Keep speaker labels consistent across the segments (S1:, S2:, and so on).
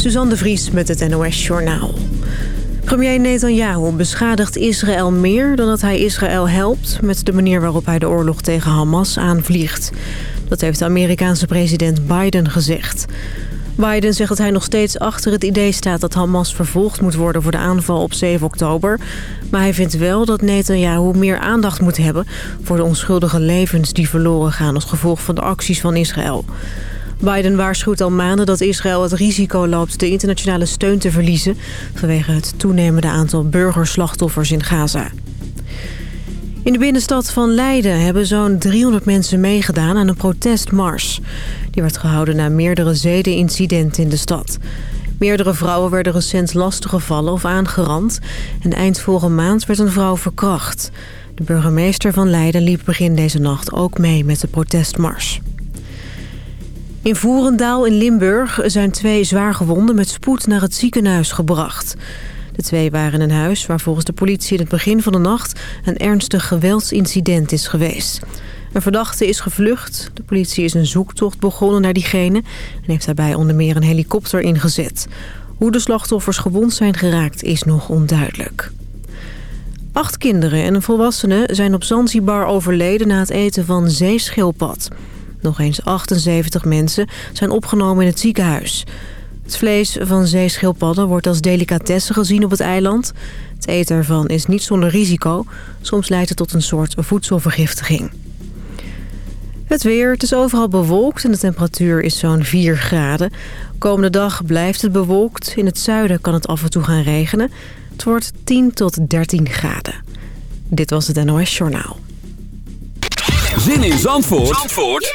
S1: Suzanne de Vries met het NOS Journaal. Premier Netanyahu beschadigt Israël meer dan dat hij Israël helpt... met de manier waarop hij de oorlog tegen Hamas aanvliegt. Dat heeft de Amerikaanse president Biden gezegd. Biden zegt dat hij nog steeds achter het idee staat dat Hamas vervolgd moet worden voor de aanval op 7 oktober. Maar hij vindt wel dat Netanyahu meer aandacht moet hebben voor de onschuldige levens die verloren gaan als gevolg van de acties van Israël. Biden waarschuwt al maanden dat Israël het risico loopt de internationale steun te verliezen... vanwege het toenemende aantal burgerslachtoffers in Gaza. In de binnenstad van Leiden hebben zo'n 300 mensen meegedaan aan een protestmars. Die werd gehouden na meerdere zedenincidenten in de stad. Meerdere vrouwen werden recent lastiggevallen of aangerand... en eind vorige maand werd een vrouw verkracht. De burgemeester van Leiden liep begin deze nacht ook mee met de protestmars. In Voerendaal in Limburg zijn twee zwaargewonden met spoed naar het ziekenhuis gebracht. De twee waren in een huis waar volgens de politie in het begin van de nacht een ernstig geweldsincident is geweest. Een verdachte is gevlucht. De politie is een zoektocht begonnen naar diegene en heeft daarbij onder meer een helikopter ingezet. Hoe de slachtoffers gewond zijn geraakt is nog onduidelijk. Acht kinderen en een volwassene zijn op Zanzibar overleden na het eten van zeeschilpad. Nog eens 78 mensen zijn opgenomen in het ziekenhuis. Het vlees van zeeschilpadden wordt als delicatesse gezien op het eiland. Het eten ervan is niet zonder risico. Soms leidt het tot een soort voedselvergiftiging. Het weer, het is overal bewolkt en de temperatuur is zo'n 4 graden. Komende dag blijft het bewolkt. In het zuiden kan het af en toe gaan regenen. Het wordt 10 tot 13 graden. Dit was het NOS Journaal.
S2: Zin in Zandvoort, Zandvoort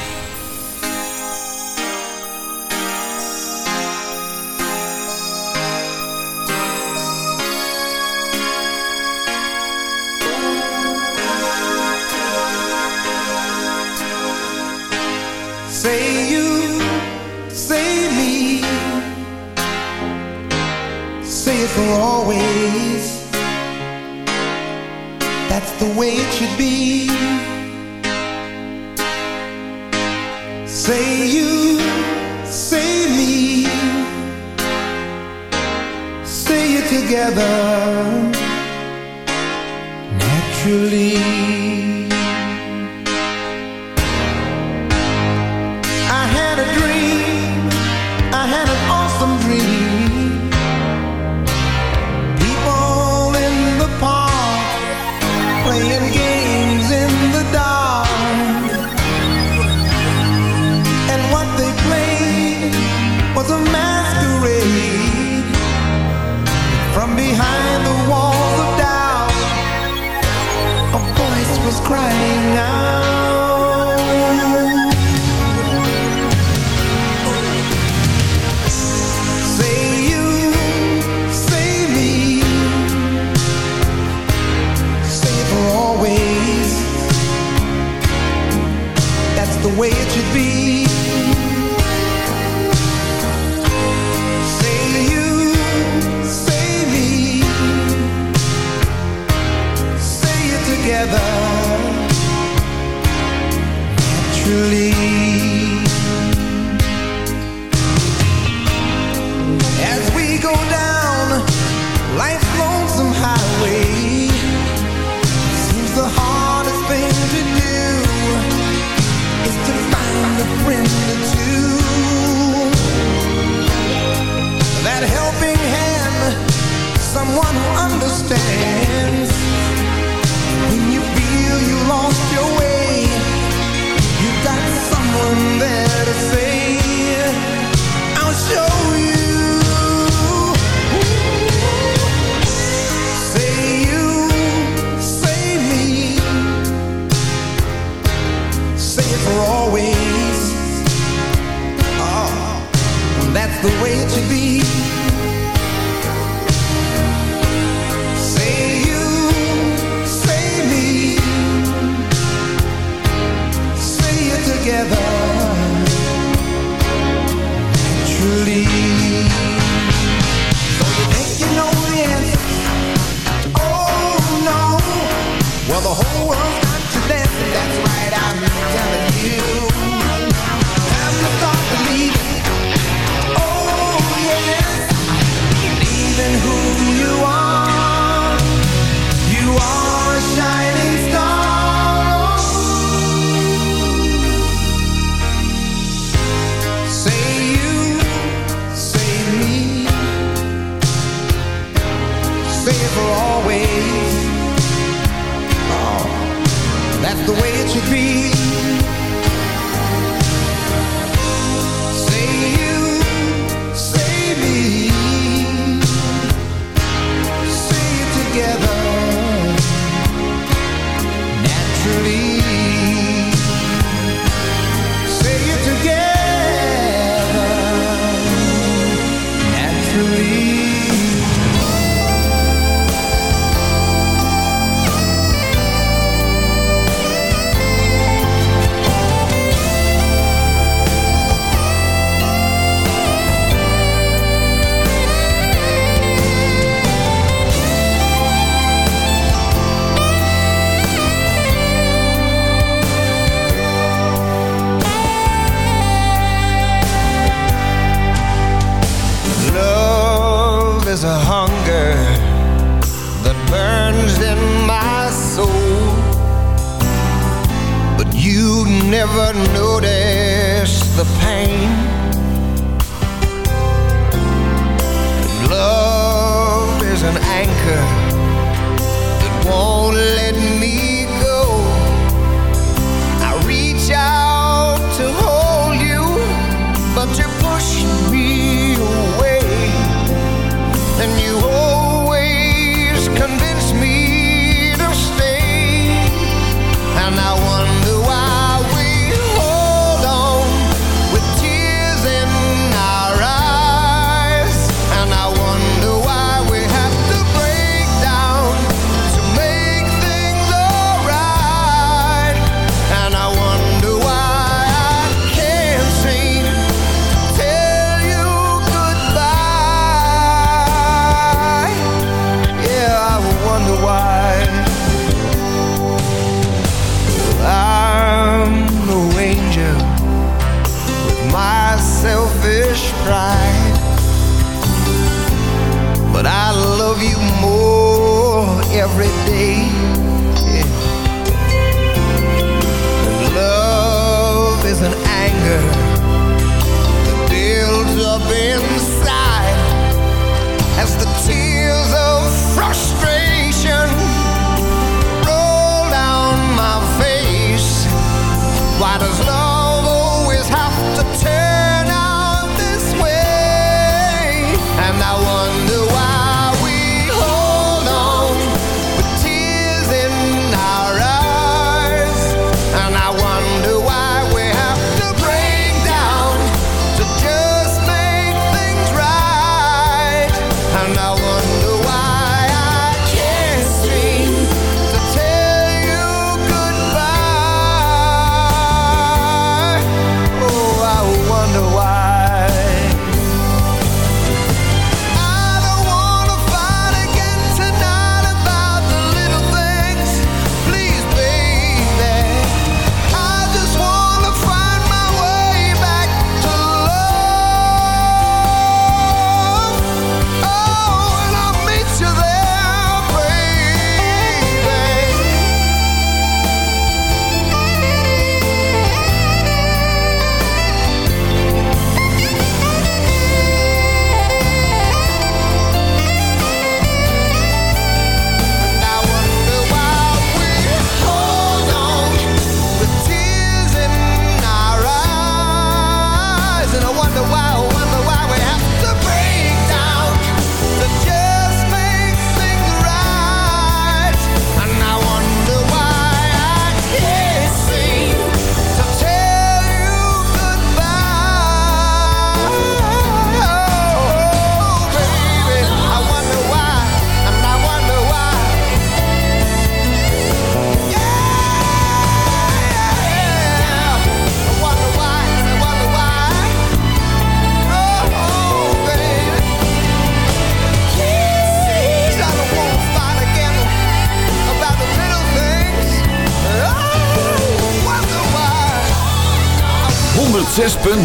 S3: leave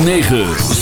S3: 106.9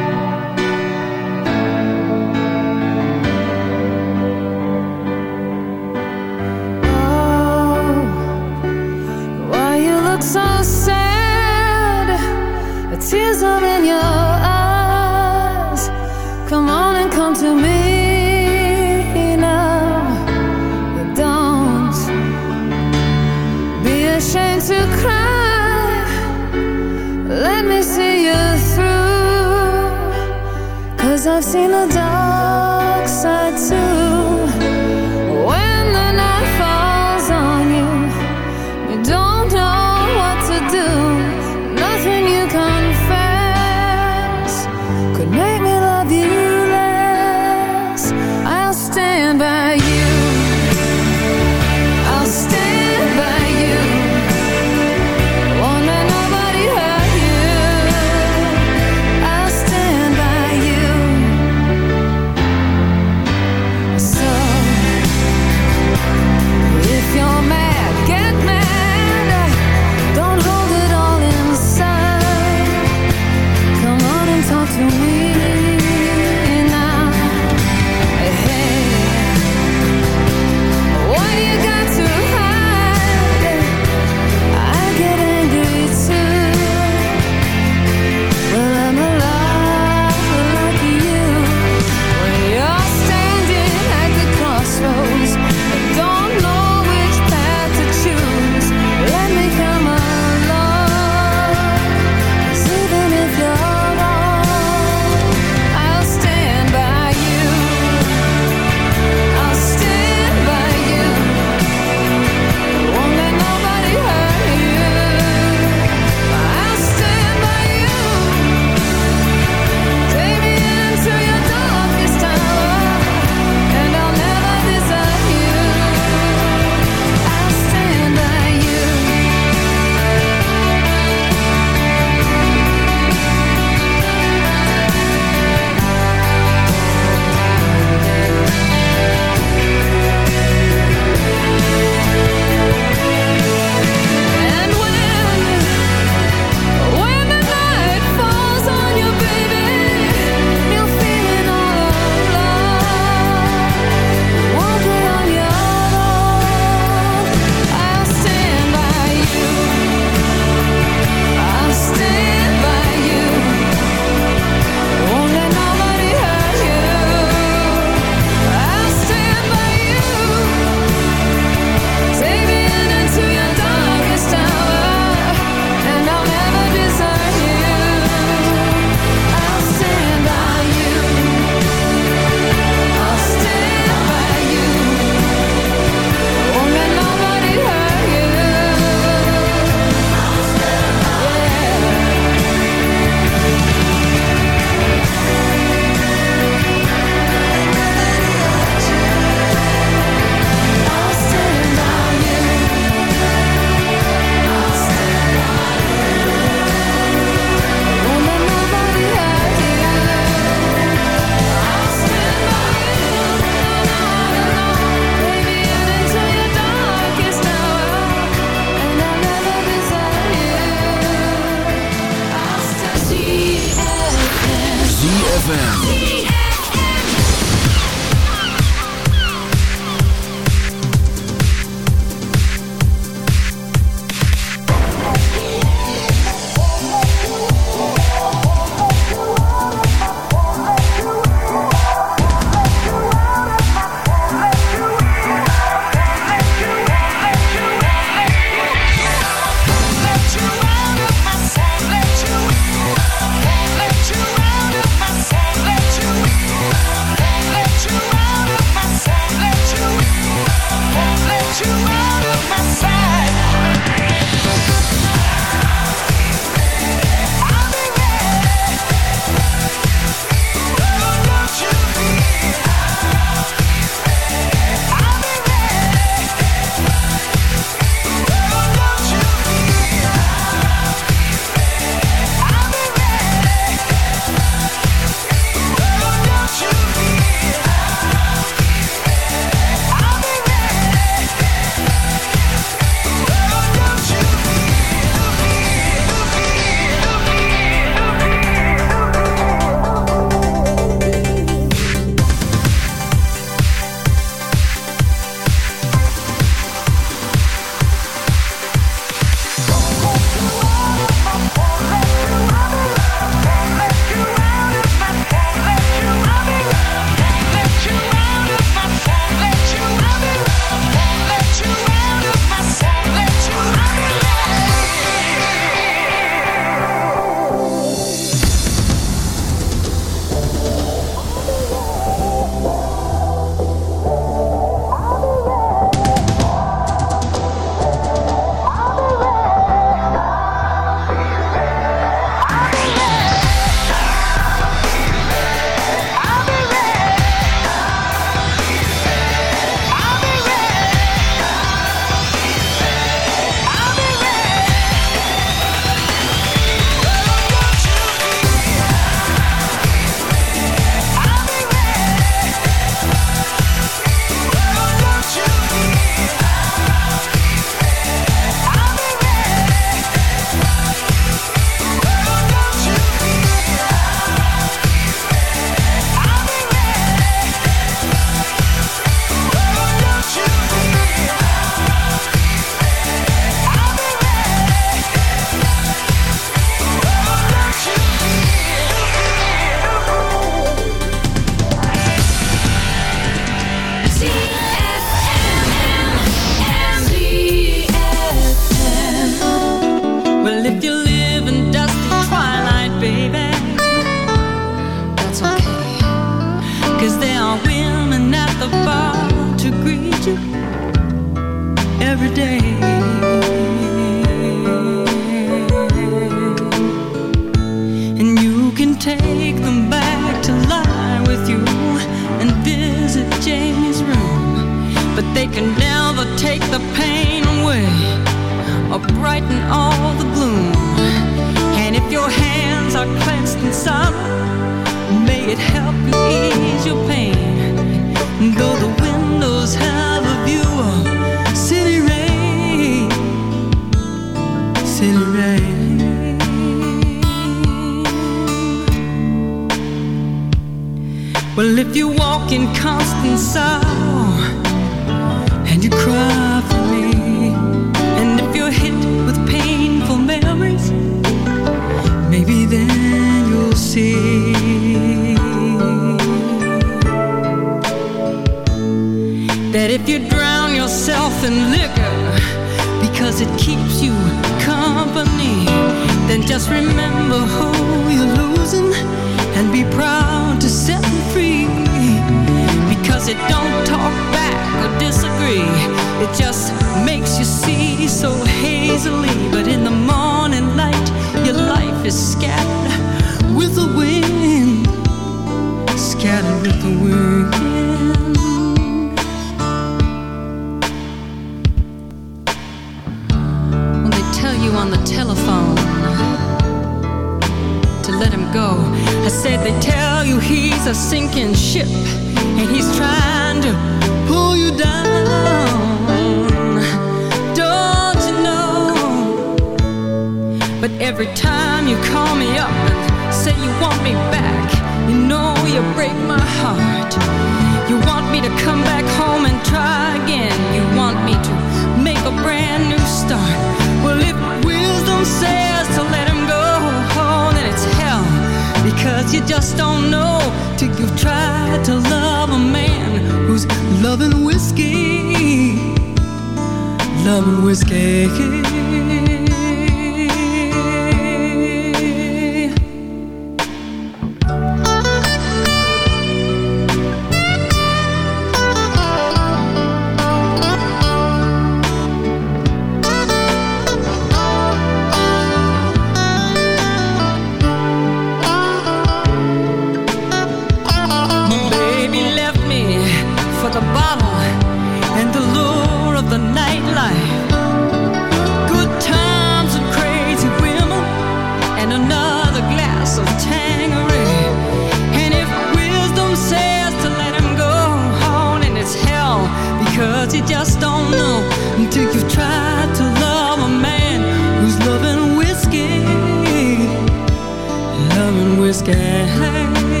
S3: scared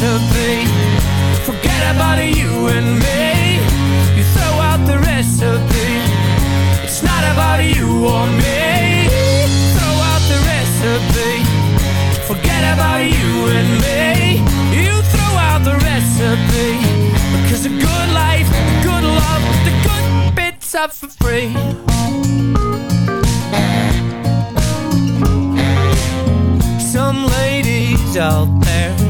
S3: to be
S4: Forget
S5: about you and me. You throw out the recipe It's not about you or me. Throw out the recipe Forget about you and me. You throw out the recipe Because a good life, a good love The good bits are for free. Some ladies out there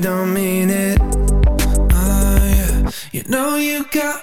S2: don't mean it uh, yeah. You know you
S4: got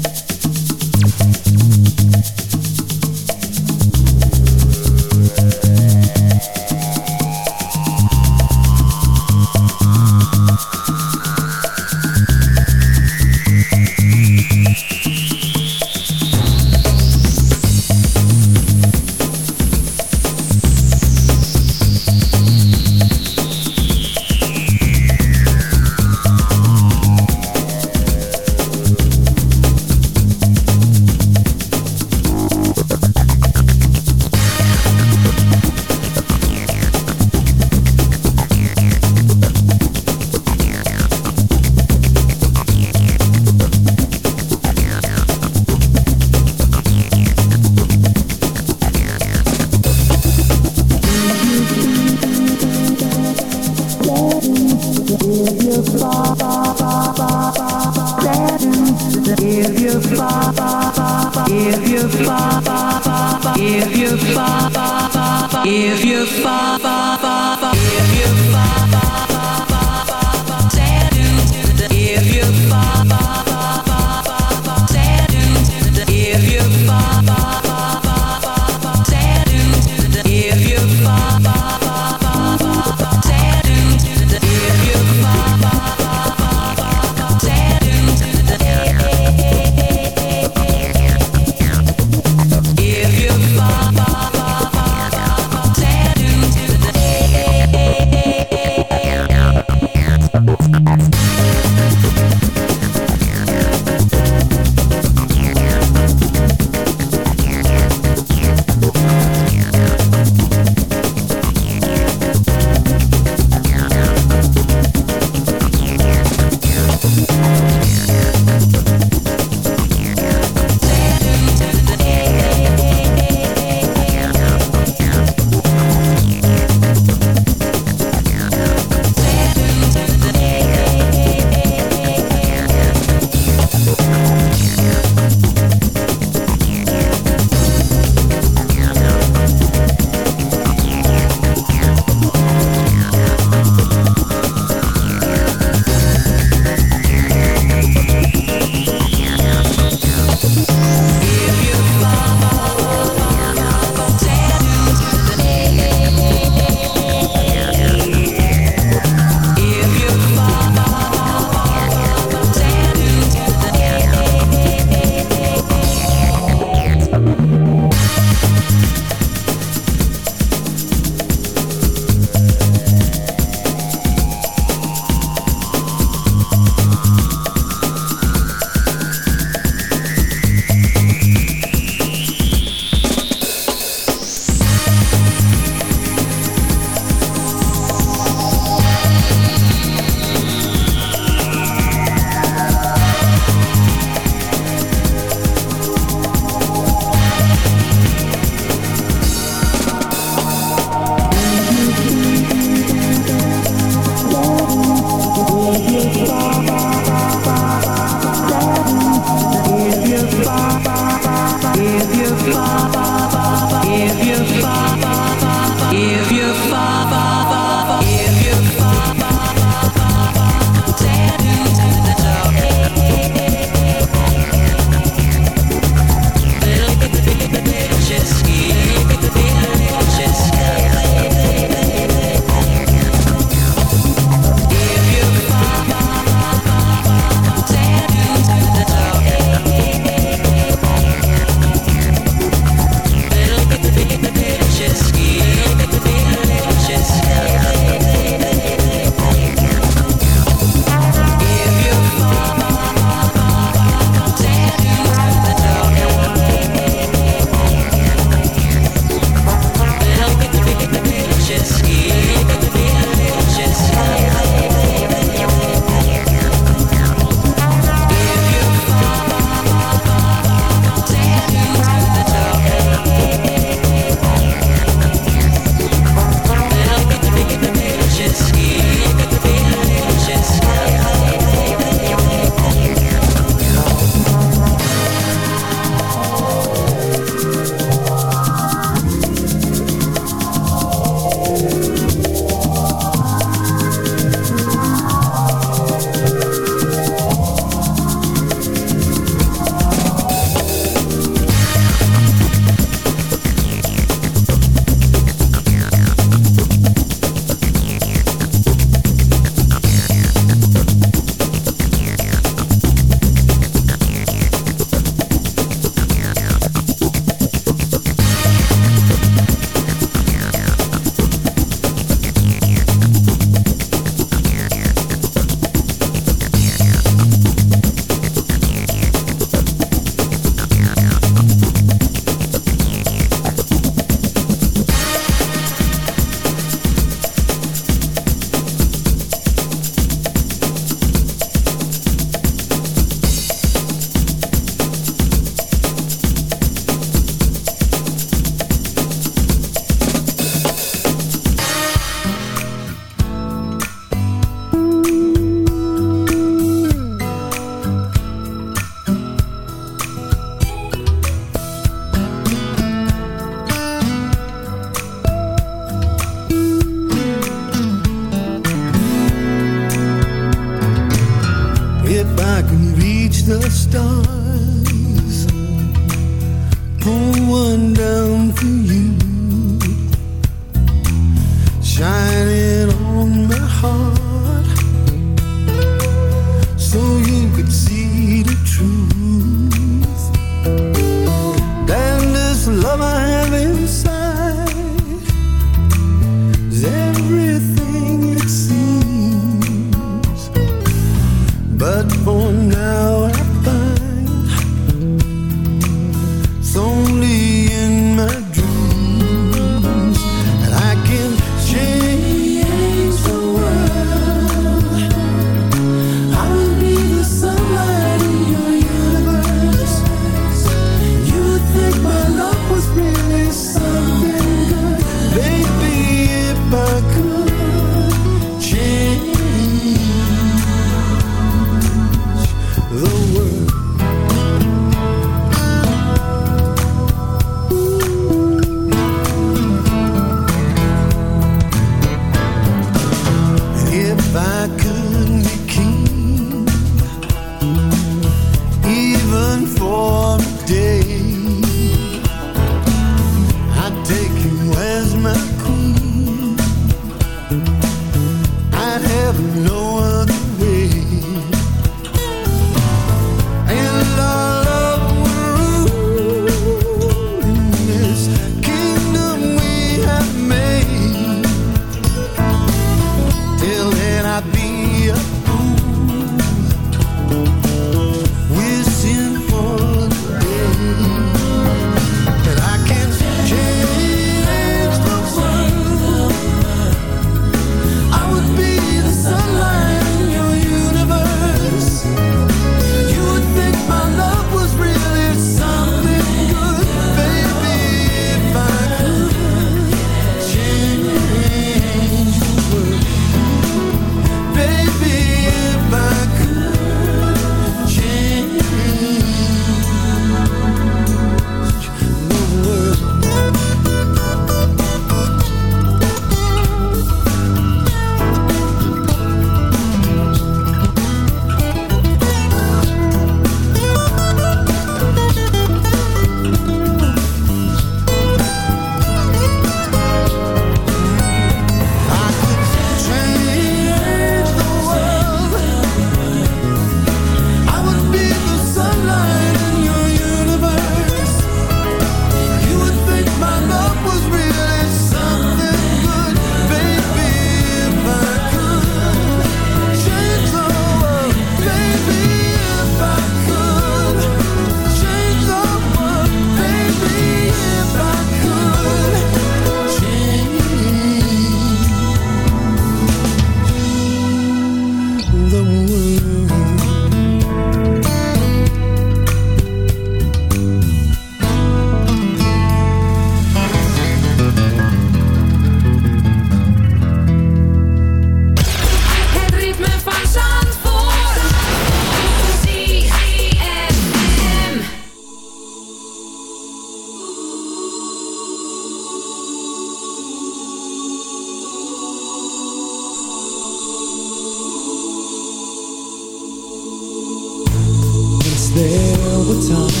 S4: song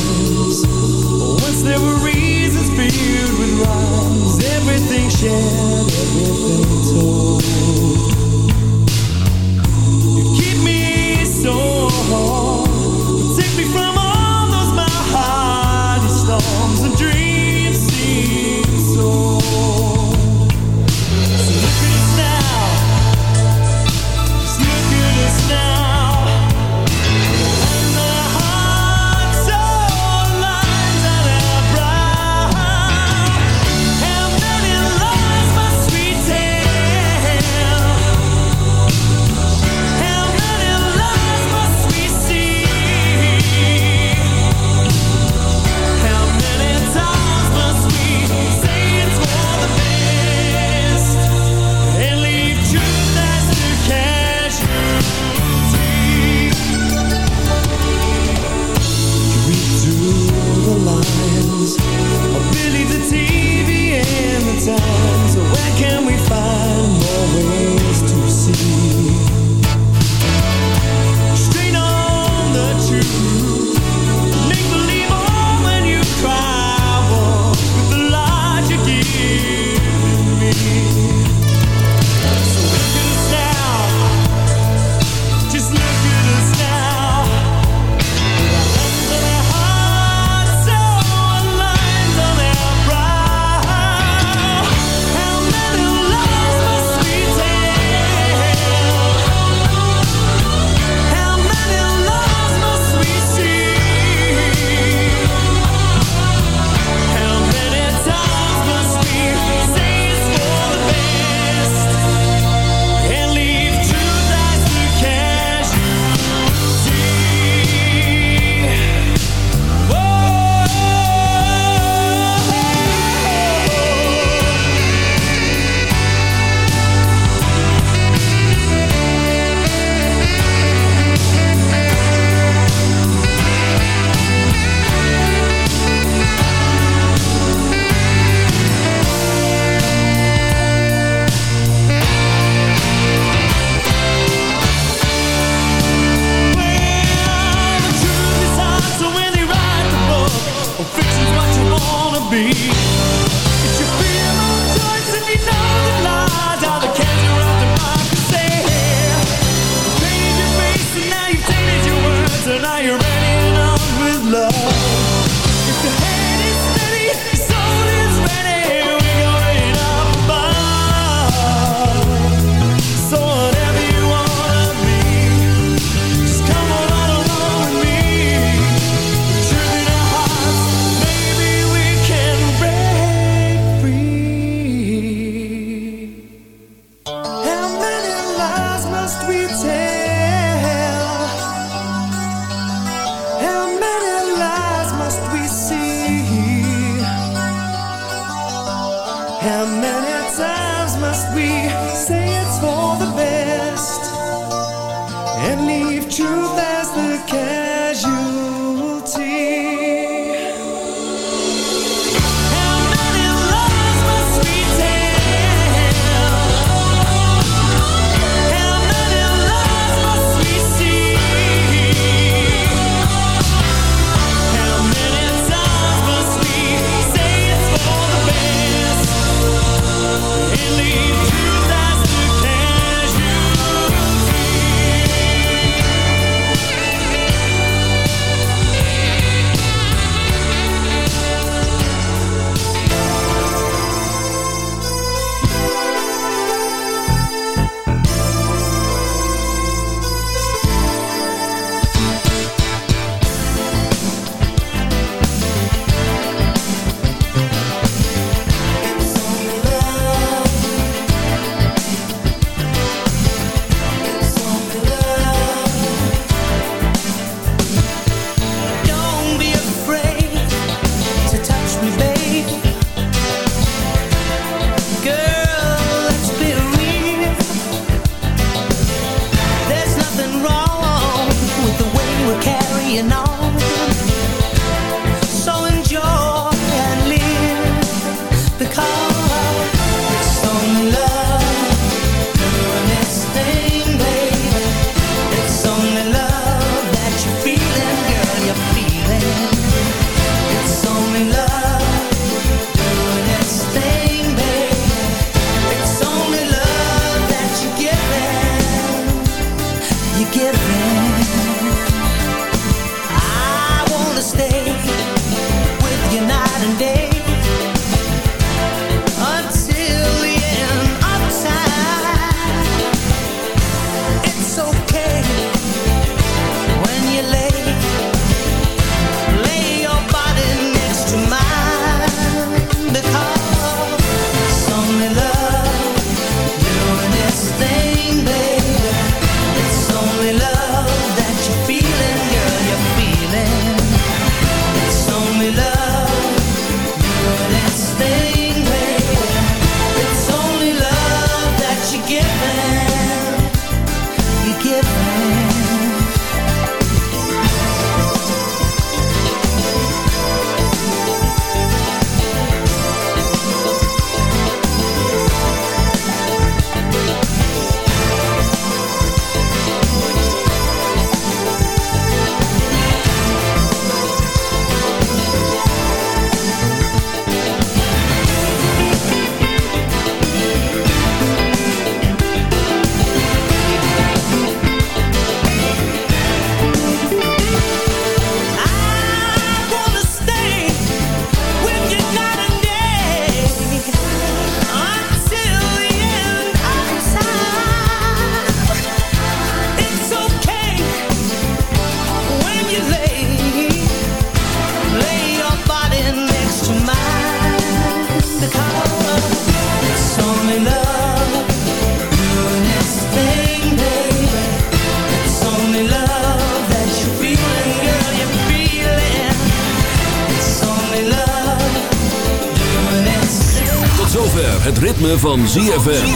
S4: ritme van ZFM.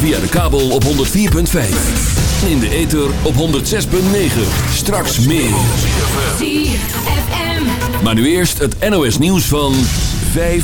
S4: Via de kabel op 104.5. In de ether op 106.9. Straks meer.
S6: ZFM.
S4: Maar nu eerst het NOS nieuws van 5